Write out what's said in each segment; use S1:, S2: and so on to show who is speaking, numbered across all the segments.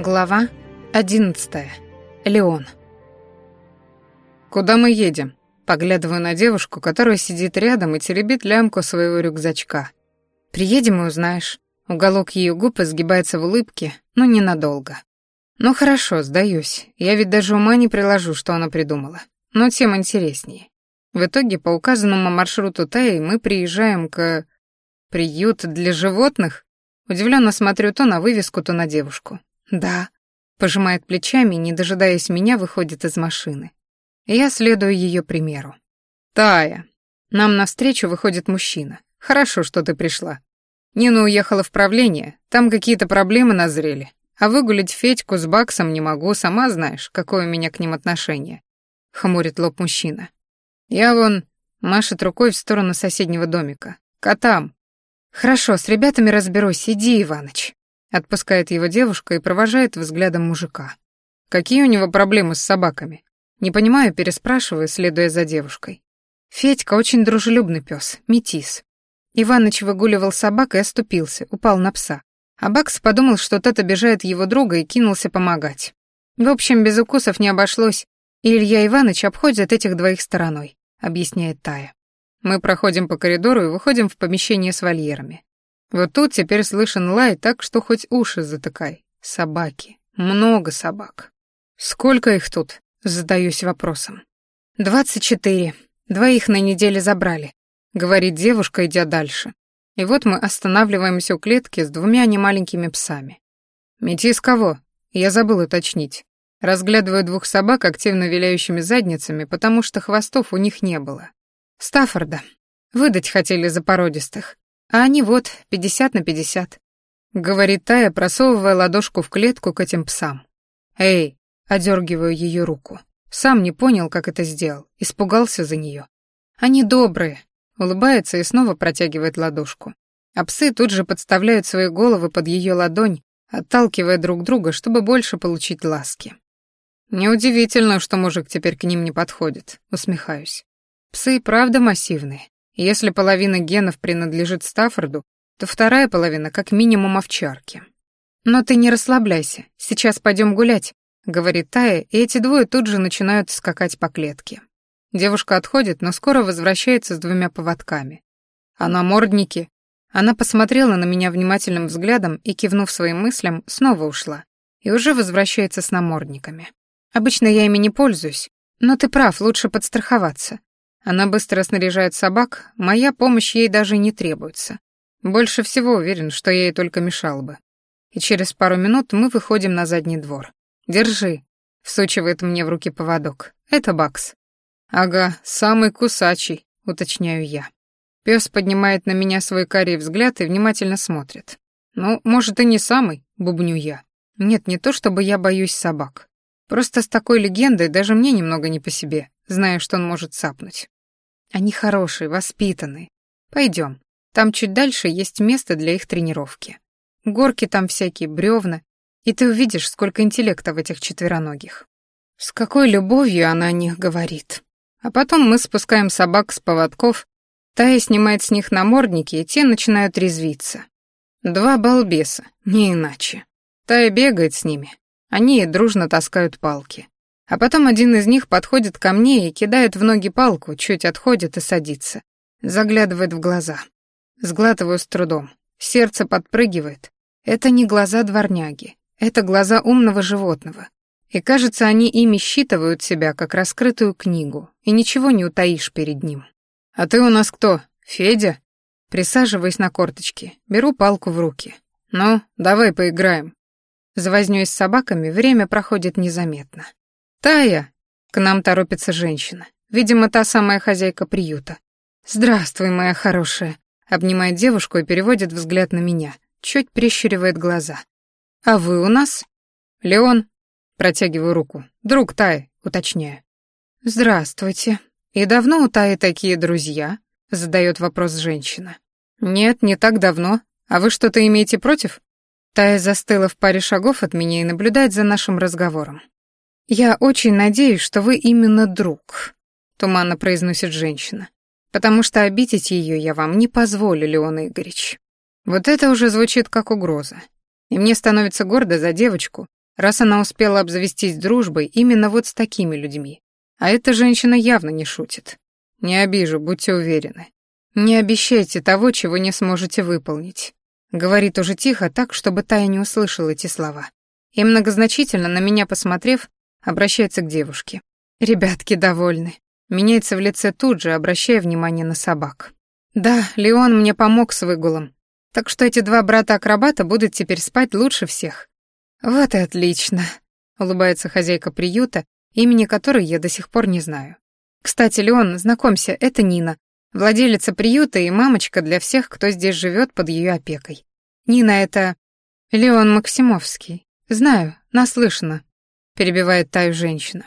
S1: Глава 11. Леон.
S2: «Куда мы едем?» Поглядываю на девушку, которая сидит рядом и теребит лямку своего рюкзачка.
S1: «Приедем и узнаешь». Уголок ее губ изгибается в улыбке, но ненадолго. «Ну хорошо, сдаюсь. Я ведь даже ума не приложу, что она придумала. Но тем интереснее. В итоге по указанному маршруту Таи мы приезжаем к... Приют для животных? Удивленно смотрю то на вывеску, то на девушку. «Да», — пожимает плечами, не дожидаясь меня, выходит из машины. Я следую ее примеру.
S2: «Тая».
S1: Нам навстречу выходит мужчина. «Хорошо, что ты пришла.
S2: Нина уехала в правление, там какие-то проблемы назрели. А выгулить Федьку с Баксом не могу, сама знаешь, какое у меня к ним отношение». Хмурит лоб мужчина. «Я вон...» — машет рукой в сторону соседнего домика. «Котам».
S1: «Хорошо, с ребятами разберусь, иди, Иваныч». Отпускает его девушка и провожает взглядом мужика.
S2: Какие у него проблемы с собаками? Не понимаю, переспрашиваю, следуя за девушкой.
S1: Федька очень дружелюбный пес, метис. Иваныч выгуливал собак и оступился, упал на пса. А Бакс подумал, что тот обижает его друга и кинулся помогать. В общем, без укусов не обошлось, и Илья Иванович обходит этих двоих стороной, объясняет Тая.
S2: Мы проходим по коридору и выходим в помещение с вольерами. Вот тут теперь слышен лай так, что хоть уши затыкай. Собаки. Много собак. Сколько их тут? Задаюсь вопросом.
S1: «Двадцать четыре. Двоих на неделе забрали», — говорит девушка, идя дальше. И вот мы останавливаемся у клетки с двумя немаленькими псами.
S2: «Метис кого?» Я забыл уточнить. Разглядываю двух собак, активно виляющими задницами, потому что хвостов у них не было.
S1: Стаффорда. Выдать хотели за породистых. А они вот, пятьдесят на пятьдесят.
S2: Говорит Тая, просовывая ладошку в клетку к этим псам.
S1: «Эй!» — одергиваю ее руку. Сам не понял, как это сделал, испугался за нее. «Они добрые!» — улыбается и снова протягивает ладошку. А псы тут же подставляют свои головы под ее ладонь, отталкивая друг друга, чтобы больше получить ласки.
S2: «Неудивительно, что мужик теперь к ним не подходит», — усмехаюсь.
S1: Псы правда массивные, если половина генов принадлежит Стаффорду, то вторая половина как минимум овчарки. «Но ты не расслабляйся, сейчас пойдем гулять», — говорит Тая, и эти двое тут же начинают скакать по клетке. Девушка отходит, но скоро возвращается с двумя поводками. А намордники? Она посмотрела на меня внимательным взглядом и, кивнув своим мыслям, снова ушла. И уже возвращается с намордниками. Обычно я ими не пользуюсь, но ты прав, лучше подстраховаться. Она быстро снаряжает собак, моя помощь ей даже не требуется. Больше всего уверен, что я ей только мешал бы. И через пару минут мы выходим на задний двор. «Держи», — всучивает мне в руки поводок. «Это Бакс».
S2: «Ага, самый кусачий», —
S1: уточняю я. Пес поднимает на меня свой карий взгляд и внимательно смотрит. «Ну, может, и не самый», — бубню я. Нет, не то чтобы я боюсь собак. Просто с такой легендой даже мне немного не по себе зная, что он может сапнуть. Они хорошие, воспитанные. Пойдем. Там чуть дальше есть место для их тренировки. Горки там всякие, бревна, и ты увидишь, сколько интеллекта в этих четвероногих. С какой любовью она о них говорит. А потом мы спускаем собак с поводков, Тая снимает с них намордники, и те начинают резвиться. Два балбеса, не иначе. Тая бегает с ними, они дружно таскают палки. А потом один из них подходит ко мне и кидает в ноги палку, чуть отходит и садится. Заглядывает в глаза. Сглатываю с трудом. Сердце подпрыгивает. Это не глаза дворняги. Это глаза умного животного. И кажется, они ими считывают себя, как раскрытую книгу, и ничего не утаишь перед ним.
S2: «А ты у нас кто, Федя?»
S1: Присаживаясь на корточки, беру палку в руки.
S2: «Ну, давай поиграем».
S1: За с собаками время проходит незаметно. «Тая!» — к нам торопится женщина. Видимо, та самая хозяйка приюта. «Здравствуй, моя хорошая!» — обнимает девушку и переводит взгляд на меня. Чуть прищуривает глаза. «А вы у нас?»
S2: «Леон!» — протягиваю руку. «Друг Таи», — уточняю.
S1: «Здравствуйте. И давно у Таи такие друзья?» — задает вопрос женщина.
S2: «Нет, не так давно. А вы что-то имеете против?»
S1: Тая застыла в паре шагов от меня и наблюдает за нашим разговором. «Я очень надеюсь, что вы именно друг», — туманно произносит женщина. «Потому что обидеть ее я вам не позволю, Леон Игоревич». Вот это уже звучит как угроза. И мне становится гордо за девочку, раз она успела обзавестись дружбой именно вот с такими людьми. А эта женщина явно не шутит. Не обижу, будьте уверены. Не обещайте того, чего не сможете выполнить. Говорит уже тихо, так, чтобы Тая не услышала эти слова. И многозначительно на меня посмотрев, обращается к девушке. Ребятки довольны. Меняется в лице тут же, обращая внимание на собак. Да, Леон мне помог с выгулом. Так что эти два брата-акробата будут теперь спать лучше всех. Вот и отлично, улыбается хозяйка приюта, имени которой я до сих пор не знаю. Кстати, Леон, знакомься, это Нина, владелица приюта и мамочка для всех, кто здесь живет под ее опекой. Нина — это Леон Максимовский. Знаю, наслышана, перебивает Таю женщина.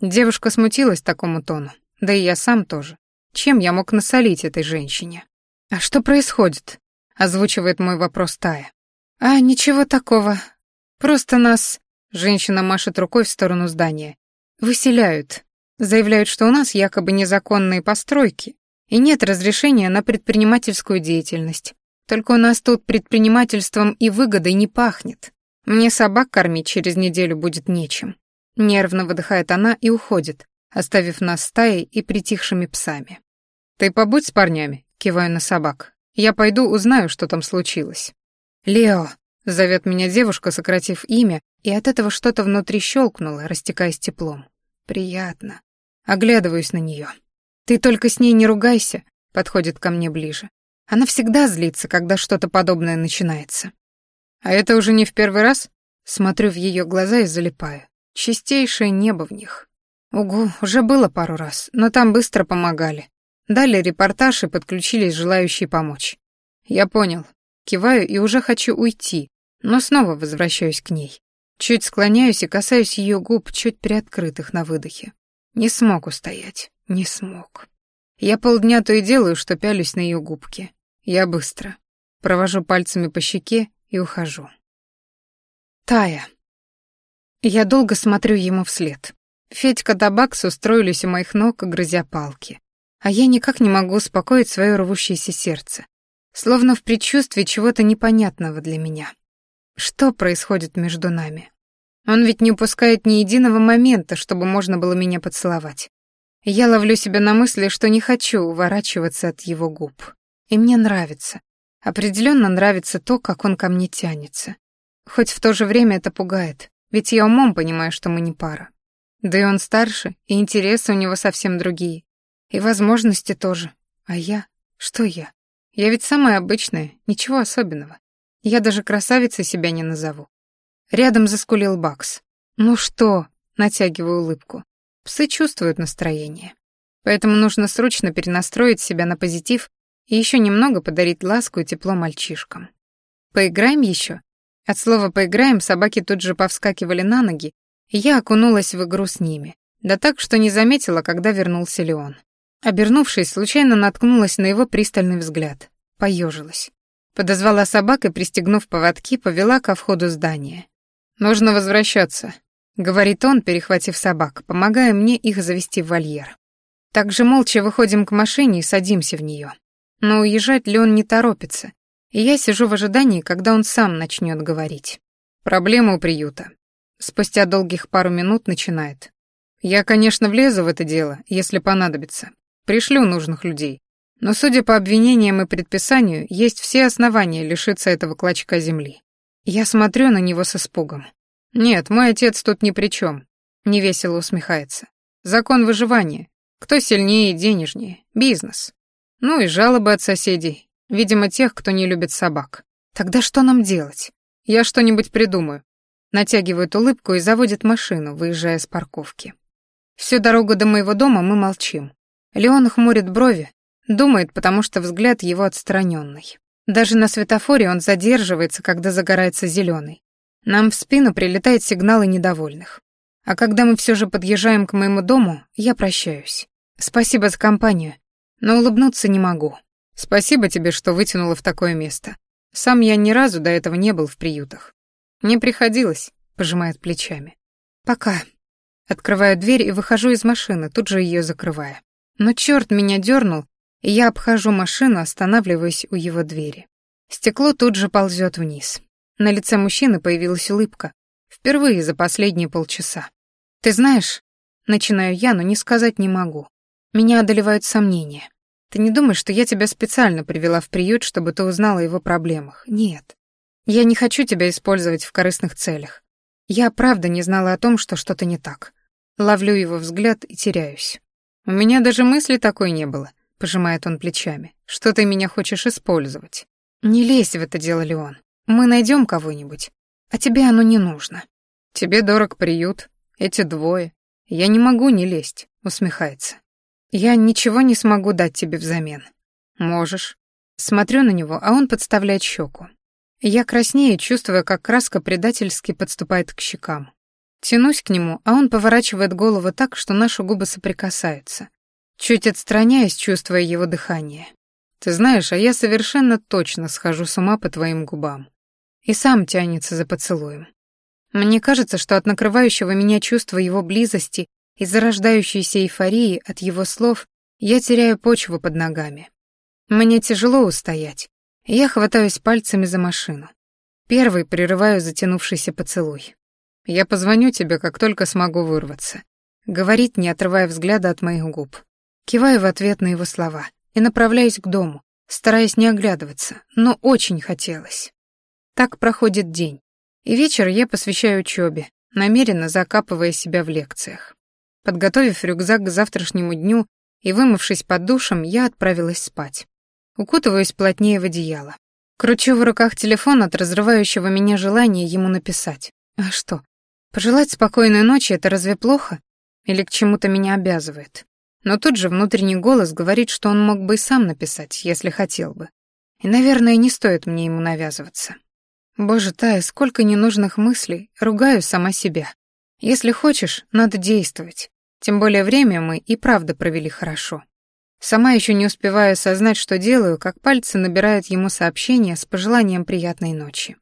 S1: Девушка смутилась такому тону, да и я сам тоже. Чем я мог насолить этой женщине? А что происходит? озвучивает мой вопрос Тая. А ничего такого. Просто нас, женщина машет рукой в сторону здания, выселяют. Заявляют, что у нас якобы незаконные постройки и нет разрешения на предпринимательскую деятельность. Только у нас тут предпринимательством и выгодой не пахнет. Мне собак кормить через неделю будет нечем. Нервно выдыхает она и уходит, оставив нас стаей и притихшими псами. «Ты побудь с парнями», — киваю на собак. «Я пойду узнаю, что там случилось». «Лео», — зовет меня девушка, сократив имя, и от этого что-то внутри щелкнуло, растекаясь теплом. «Приятно». Оглядываюсь на нее. «Ты только с ней не ругайся», — подходит ко мне ближе. Она всегда злится, когда что-то подобное начинается. А это уже не в первый раз? Смотрю в ее глаза и залипаю. Чистейшее небо в них. Угу, уже было пару раз, но там быстро помогали. Дали репортаж и подключились желающие помочь. Я понял. Киваю и уже хочу уйти, но снова возвращаюсь к ней. Чуть склоняюсь и касаюсь ее губ, чуть приоткрытых на выдохе. Не смог устоять, не смог. Я полдня то и делаю, что пялюсь на ее губки. Я быстро. Провожу пальцами по щеке и ухожу. Тая. Я долго смотрю ему вслед. Федька да Бакс устроились у моих ног, грызя палки. А я никак не могу успокоить свое рвущееся сердце. Словно в предчувствии чего-то непонятного для меня. Что происходит между нами? Он ведь не упускает ни единого момента, чтобы можно было меня поцеловать. Я ловлю себя на мысли, что не хочу уворачиваться от его губ. И мне нравится. Определенно нравится то, как он ко мне тянется. Хоть в то же время это пугает, ведь я умом понимаю, что мы не пара. Да и он старше, и интересы у него совсем другие. И возможности тоже. А я? Что я? Я ведь самая обычная, ничего особенного. Я даже красавицей себя не назову. Рядом заскулил Бакс. «Ну что?» — натягиваю улыбку. Псы чувствуют настроение. Поэтому нужно срочно перенастроить себя на позитив и еще немного подарить ласку и тепло мальчишкам. Поиграем еще? От слова «поиграем» собаки тут же повскакивали на ноги, и я окунулась в игру с ними. Да так, что не заметила, когда вернулся Леон. Обернувшись, случайно наткнулась на его пристальный взгляд. Поежилась. Подозвала собак и, пристегнув поводки, повела ко входу здания. «Нужно возвращаться», — говорит он, перехватив собак, помогая мне их завести в вольер. Также молча выходим к машине и садимся в нее. Но уезжать ли он не торопится, и я сижу в ожидании, когда он сам начнет говорить. Проблема у приюта. Спустя долгих пару минут начинает. Я, конечно, влезу в это дело, если понадобится. Пришлю нужных людей. Но, судя по обвинениям и предписанию, есть все основания лишиться этого клочка земли. Я смотрю на него с испугом. Нет, мой отец тут ни при чем. Невесело усмехается. Закон выживания. Кто сильнее и денежнее? Бизнес. Ну и жалобы от соседей, видимо, тех, кто не любит собак. Тогда что нам делать? Я что-нибудь придумаю. Натягивает улыбку и заводит машину, выезжая с парковки. Всю дорогу до моего дома мы молчим. Леон хмурит брови, думает, потому что взгляд его отстраненный. Даже на светофоре он задерживается, когда загорается зеленый. Нам в спину прилетают сигналы недовольных. А когда мы все же подъезжаем к моему дому, я прощаюсь. Спасибо за компанию но улыбнуться не могу. Спасибо тебе, что вытянула в такое место. Сам я ни разу до этого не был в приютах. Не приходилось, пожимает плечами. Пока. Открываю дверь и выхожу из машины, тут же ее закрывая. Но черт меня дернул, и я обхожу машину, останавливаясь у его двери. Стекло тут же ползет вниз. На лице мужчины появилась улыбка. Впервые за последние полчаса. Ты знаешь, начинаю я, но не сказать не могу. Меня одолевают сомнения. Ты не думаешь, что я тебя специально привела в приют, чтобы ты узнала о его проблемах? Нет. Я не хочу тебя использовать в корыстных целях. Я правда не знала о том, что что-то не так. Ловлю его взгляд и теряюсь. У меня даже мысли такой не было, пожимает он плечами. Что ты меня хочешь использовать? Не лезь в это дело, Леон. Мы найдем кого-нибудь. А тебе оно не нужно. Тебе дорог приют, эти двое. Я не могу не лезть, усмехается. Я ничего не смогу дать тебе взамен. Можешь. Смотрю на него, а он подставляет щеку. Я краснею, чувствуя, как краска предательски подступает к щекам. Тянусь к нему, а он поворачивает голову так, что наши губы соприкасаются. Чуть отстраняясь, чувствуя его дыхание. Ты знаешь, а я совершенно точно схожу с ума по твоим губам. И сам тянется за поцелуем. Мне кажется, что от накрывающего меня чувства его близости и зарождающейся эйфории от его слов я теряю почву под ногами. Мне тяжело устоять. Я хватаюсь пальцами за машину. Первый прерываю затянувшийся поцелуй. Я позвоню тебе, как только смогу вырваться. Говорит, не отрывая взгляда от моих губ. Киваю в ответ на его слова и направляюсь к дому, стараясь не оглядываться, но очень хотелось. Так проходит день, и вечер я посвящаю учебе, намеренно закапывая себя в лекциях. Подготовив рюкзак к завтрашнему дню и вымывшись под душем, я отправилась спать. Укутываюсь плотнее в одеяло. Кручу в руках телефон от разрывающего меня желания ему написать. А что, Пожелать спокойной ночи — это разве плохо? Или к чему-то меня обязывает? Но тут же внутренний голос говорит, что он мог бы и сам написать, если хотел бы. И, наверное, не стоит мне ему навязываться. Боже, Тая, сколько ненужных мыслей, ругаю сама себя. Если хочешь, надо действовать. Тем более время мы и правда провели хорошо. Сама еще не успеваю осознать, что делаю, как пальцы набирают ему сообщение с пожеланием приятной ночи.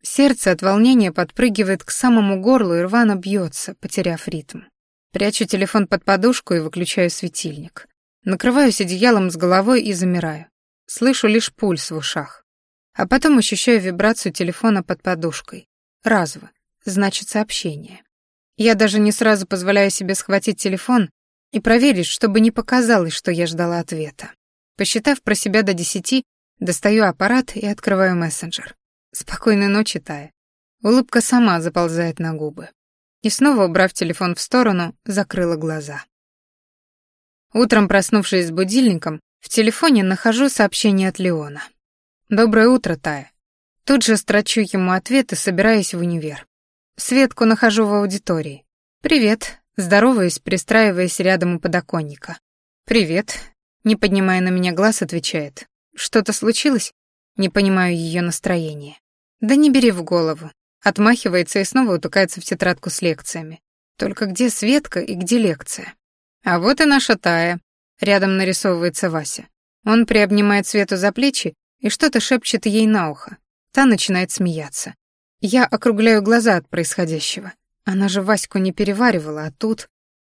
S1: Сердце от волнения подпрыгивает к самому горлу и рвано бьется, потеряв ритм. Прячу телефон под подушку и выключаю светильник. Накрываюсь одеялом с головой и замираю. Слышу лишь пульс в ушах. А потом ощущаю вибрацию телефона под подушкой. Разово. Значит, сообщение. Я даже не сразу позволяю себе схватить телефон и проверить, чтобы не показалось, что я ждала ответа. Посчитав про себя до десяти, достаю аппарат и открываю мессенджер. Спокойной ночи, Тая. Улыбка сама заползает на губы. И снова, убрав телефон в сторону, закрыла глаза. Утром, проснувшись с будильником, в телефоне нахожу сообщение от Леона. «Доброе утро, Тая». Тут же строчу ему ответ и собираюсь в универ. Светку нахожу в аудитории. «Привет», здороваюсь, пристраиваясь рядом у подоконника. «Привет», не поднимая на меня глаз, отвечает. «Что-то случилось?» Не понимаю ее настроение. Да не бери в голову. Отмахивается и снова утыкается в тетрадку с лекциями. Только где Светка и где лекция? А вот и наша Тая. Рядом нарисовывается Вася. Он приобнимает Свету за плечи и что-то шепчет ей на ухо. Та начинает смеяться. Я округляю глаза от происходящего. Она же Ваську не переваривала, а тут...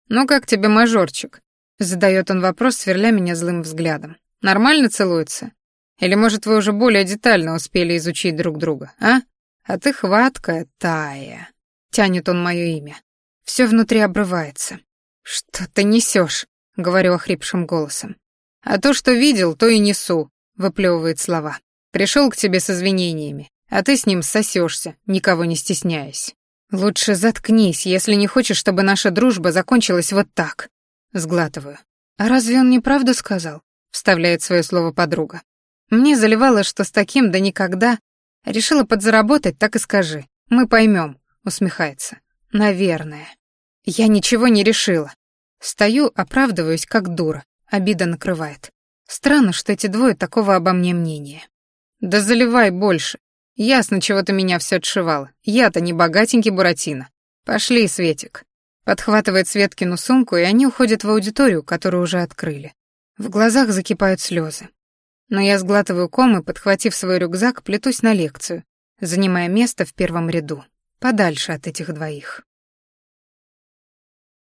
S1: «Ну как тебе, мажорчик?» Задает он вопрос, сверля меня злым взглядом. «Нормально целуется?» Или, может, вы уже более детально успели изучить друг друга, а? А ты хваткая, Тая. Тянет он мое имя. Все внутри обрывается. Что ты несешь? Говорю охрипшим голосом. А то, что видел, то и несу, выплевывает слова. Пришел к тебе с извинениями, а ты с ним сосешься, никого не стесняясь. Лучше заткнись, если не хочешь, чтобы наша дружба закончилась вот так. Сглатываю. А разве он не правду сказал? Вставляет свое слово подруга. Мне заливало, что с таким да никогда. Решила подзаработать, так и скажи. Мы поймем, усмехается. Наверное. Я ничего не решила. Стою, оправдываюсь, как дура. Обида накрывает. Странно, что эти двое такого обо мне мнения. Да заливай больше. Ясно, чего ты меня все отшивала. Я-то не богатенький Буратино. Пошли, Светик. Подхватывает Светкину сумку, и они уходят в аудиторию, которую уже открыли. В глазах закипают слезы. Но я сглатываю ком и, подхватив свой рюкзак, плетусь на лекцию, занимая место в первом ряду, подальше от этих двоих.